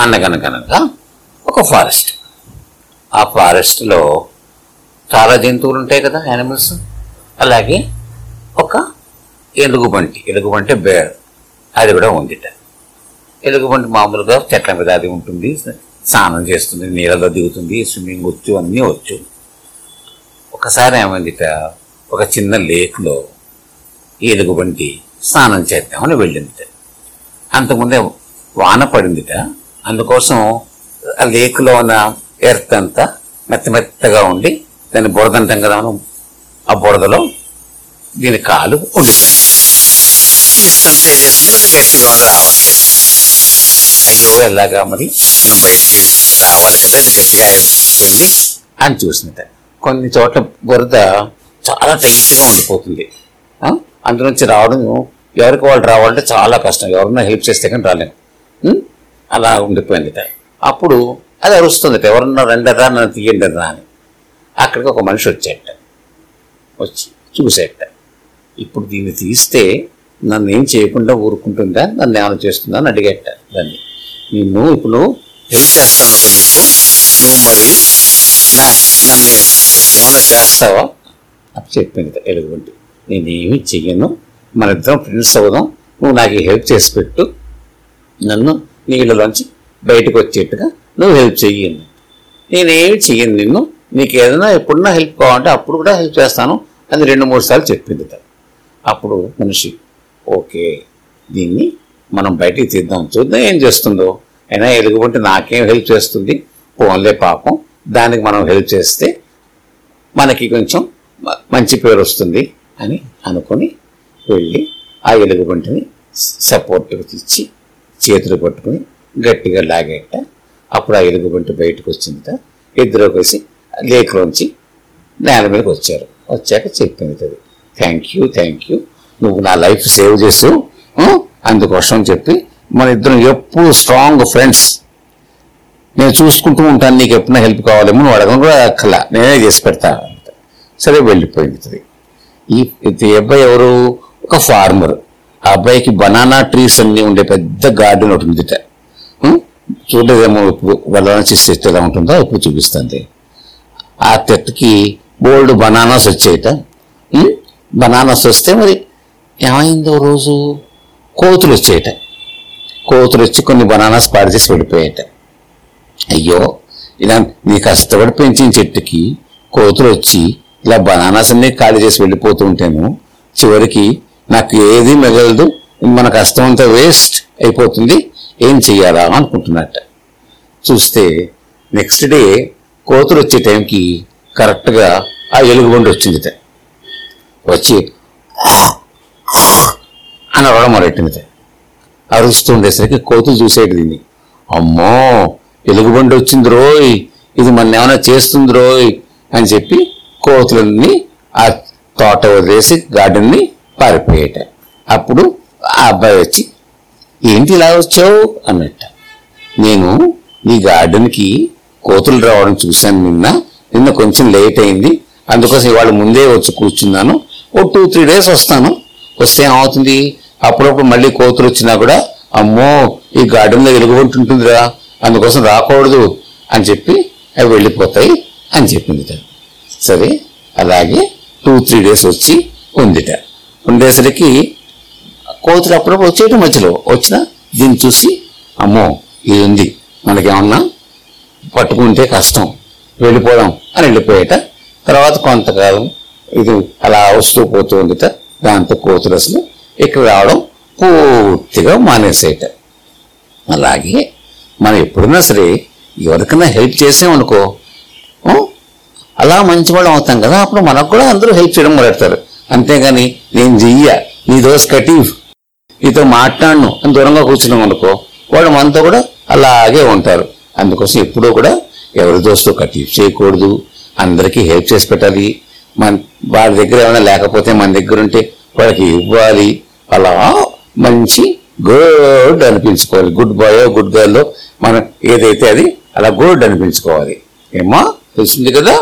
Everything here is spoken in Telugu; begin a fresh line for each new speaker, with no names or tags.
అనగనగనగా ఒక ఫారెస్ట్. ఆ ఫారెస్ట్లో చాలా జంతువులు ఉంటాయి కదా యానిమల్స్. అలాగే ఒక ఎలుగుబంటి. ఎలుగుబంటి బేర్. అది కూడా ఉందిట. ఎలుగుబంటి మామూలుగా చెట్ల మీద అది ఉంటుంది. స్నానం చేస్తుంది నీళ్ళలో దిగుతుంది స్విమ్మింగ్ వచ్చు అన్నీ వచ్చు. ఒకసారి ఏమైందిట ఒక చిన్న లేక్లో ఎలుగుబంటి స్నానం చేద్దామని వెళ్ళిందిట. అంతకుముందే వాన పడిందిట. అందుకోసం ఆ లేకులో ఉన్న ఎర్త్ అంతా మెత్త మెత్తగా ఉండి దాన్ని బురద అంటాం కదా మనం ఆ బురదలో దీని కాలు ఉండిపోయింది ఇష్టంతా ఏం చేస్తుంది అది గట్టిగా రావట్లేదు అయ్యో ఎలాగా మరి మనం బయటికి రావాలి కదా అది గట్టిగా అయిపోయింది అని చూసినట్ట కొన్ని చోట్ల బురద చాలా టైట్గా ఉండిపోతుంది. అందులోంచి రావడం ఎవరికి వాళ్ళు రావాలంటే చాలా కష్టం. ఎవరన్నా హెల్ప్ చేస్తే కానీ రాలేము అలా ఉండిపోయింది. అప్పుడు అది అరుస్తుంది ఎవరన్నా రెండరా నన్ను తీయండి రా అని. అక్కడికి ఒక మనిషి వచ్చేట. వచ్చి చూసేట. ఇప్పుడు దీన్ని తీస్తే నన్ను ఏం చేయకుండా ఊరుకుంటుందా నన్ను ఏమైనా చేస్తుందా అని అడిగేట దాన్ని. నిన్ను ఇప్పుడు నువ్వు హెల్ప్ చేస్తాను నీకు నువ్వు మరి నా నన్ను ఏమైనా చేస్తావా? అని చెప్పింది ఎలుగుబంటి. నేనేమి చెయ్యను. మన ఇద్దరం ఫ్రెండ్స్ అవుదాం. నువ్వు నాకు ఈ హెల్ప్ చేసి పెట్టు. నన్ను నీళ్ళలోంచి బయటకు వచ్చేట్టుగా నువ్వు హెల్ప్ చెయ్యండి నేనేమి చెయ్యను నిన్ను? నీకు ఏదైనా ఎప్పుడన్నా హెల్ప్ కావాలంటే అప్పుడు కూడా హెల్ప్ చేస్తాను అని రెండు మూడు సార్లు చెప్పింది అప్పుడు మనిషి ఓకే దీన్ని మనం బయటికి తీద్దాం. చూద్దాం ఏం చేస్తుందో. అయినా ఎలుగుబంటి నాకేం హెల్ప్ చేస్తుంది? పోన్లే పాపం. దానికి మనం హెల్ప్ చేస్తే మనకి కొంచెం మంచి పేరు వస్తుంది అని అనుకొని వెళ్ళి ఆ ఎలుగుబంటిని సపోర్ట్ ఇచ్చి చేతులు పట్టుకుని గట్టిగా లాగేట. అప్పుడు ఆ ఎలుగుబంటి బయటకు వచ్చిందట. ఇద్దరు కలిసి లేకులోంచి నేల మీదకి వచ్చారు. వచ్చాక చెప్పింది అది. థ్యాంక్ యూ థ్యాంక్ యూ నువ్వు నా లైఫ్ సేవ్ చేసావు. అందుకోసం చెప్పి మన ఇద్దరం ఎప్పుడు స్ట్రాంగ్ ఫ్రెండ్స్. నేను చూసుకుంటూ ఉంటాను. నీకు ఎప్పుడైనా హెల్ప్ కావాలేమో నువ్వు అడగడం కూడా అక్కల నేనే చేసి పెడతా సరే వెళ్ళిపోయింది ఈ అబ్బాయి ఎవరు? ఒక ఫార్మర్. ఆ అబ్బాయికి బనానా ట్రీస్ అన్ని ఉండే పెద్ద గార్డెన్ ఒకటి ఉందిట. చూడలేదేమో ఇప్పుడు వెళ్ళడానికి చెట్టు ఎలా ఉంటుందో ఇప్పుడు చూపిస్తుంది. ఆ చెట్టుకి బోల్డ్ బనానాస్ వచ్చాయట. బనానాస్ వస్తే మరి ఏమైందో రోజు? కోతులు వచ్చేట కోతులు వచ్చి కొన్ని బనానాస్ పాడు చేసి వెళ్ళిపోయాయట అయ్యో ఇలా నీ కష్టపడి పెంచిన చెట్టుకి కోతులు వచ్చి ఇలా బనానాస్ అన్ని ఖాళీ చేసి వెళ్ళిపోతూ ఉంటాను చివరికి నాకు ఏది మిగలదు మన కష్టం అంతా వేస్ట్ అయిపోతుంది ఏం చెయ్యాలా అనుకుంటున్నట్ట. చూస్తే నెక్స్ట్ డే కోతులు వచ్చే టైంకి కరెక్ట్గా ఆ ఎలుగుబండి వచ్చింది వచ్చి అని అరవడం మొదలెట్టింది అరుస్తూ ఉండేసరికి కోతులు చూసేటి దీన్ని. అమ్మో ఎలుగుబండి వచ్చింది రోయ్ ఇది మన ఏమైనా చేస్తుంది రోయ్ అని చెప్పి కోతులన్నీ ఆ తోట వదిలేసి గార్డెన్ని పారిపోయేట అప్పుడు ఆ అబ్బాయి వచ్చి ఏంటి ఇలా వచ్చావు? అన్నట్ట. నేను నీ గార్డెన్కి కోతులు రావడం చూశాను నిన్న. నిన్న కొంచెం లేట్ అయింది. అందుకోసం ఇవాళ ముందే వచ్చి కూర్చున్నాను. ఓ టూ త్రీ డేస్ వస్తాను. వస్తే ఏమవుతుంది? అప్పుడప్పుడు మళ్ళీ కోతులు వచ్చినా కూడా అమ్మో ఈ గార్డెన్లో ఎలుగుబంటుంటుందిరా అందుకోసం రాకూడదు. అని చెప్పి అవి వెళ్ళిపోతాయి అని చెప్పింది సరే అలాగే టూ త్రీ డేస్ వచ్చి ఉందిట. ఉండేసరికి కోతులు అప్పుడప్పుడు వచ్చేయటం మధ్యలో వచ్చిన దీన్ని చూసి అమ్మో ఇది ఉంది. మనకేమన్నా పట్టుకుంటే కష్టం వెళ్ళిపోదాం అని వెళ్ళిపోయేట. తర్వాత కొంతకాలం ఇది అలా వస్తూ పోతూ ఉందిట దాంతో కోతులు అసలు ఇక్కడ రావడం పూర్తిగా మానేసేట. అలాగే మనం ఎప్పుడైనా సరే ఎవరికైనా హెల్ప్ చేసామనుకో అలా అలా మంచివాళ్ళం అవుతాం కదా అప్పుడు మనకు కూడా అందరూ హెల్ప్ చేయడం మొదలెడతారు. అంతేగాని నేను చెయ్య. నీ దోస్ కటీవ్. నీతో మాట్లాడను. అని దూరంగా కూర్చున్నాం అనుకో వాళ్ళు మనతో కూడా అలాగే ఉంటారు. అందుకోసం ఎప్పుడూ కూడా ఎవరి దోస్తు కటీఫ్ చేయకూడదు. అందరికీ హెల్ప్ చేసి పెట్టాలి. మన వాడి దగ్గర ఏమైనా లేకపోతే మన దగ్గర ఉంటే వాళ్ళకి ఇవ్వాలి. అలా మంచి గుడ్ అనిపించుకోవాలి. గుడ్ బాయ్ గుడ్ గర్ల్ మనం ఏదైతే అది అలా గుడ్ అనిపించుకోవాలి. ఏమో తెలిసింది కదా?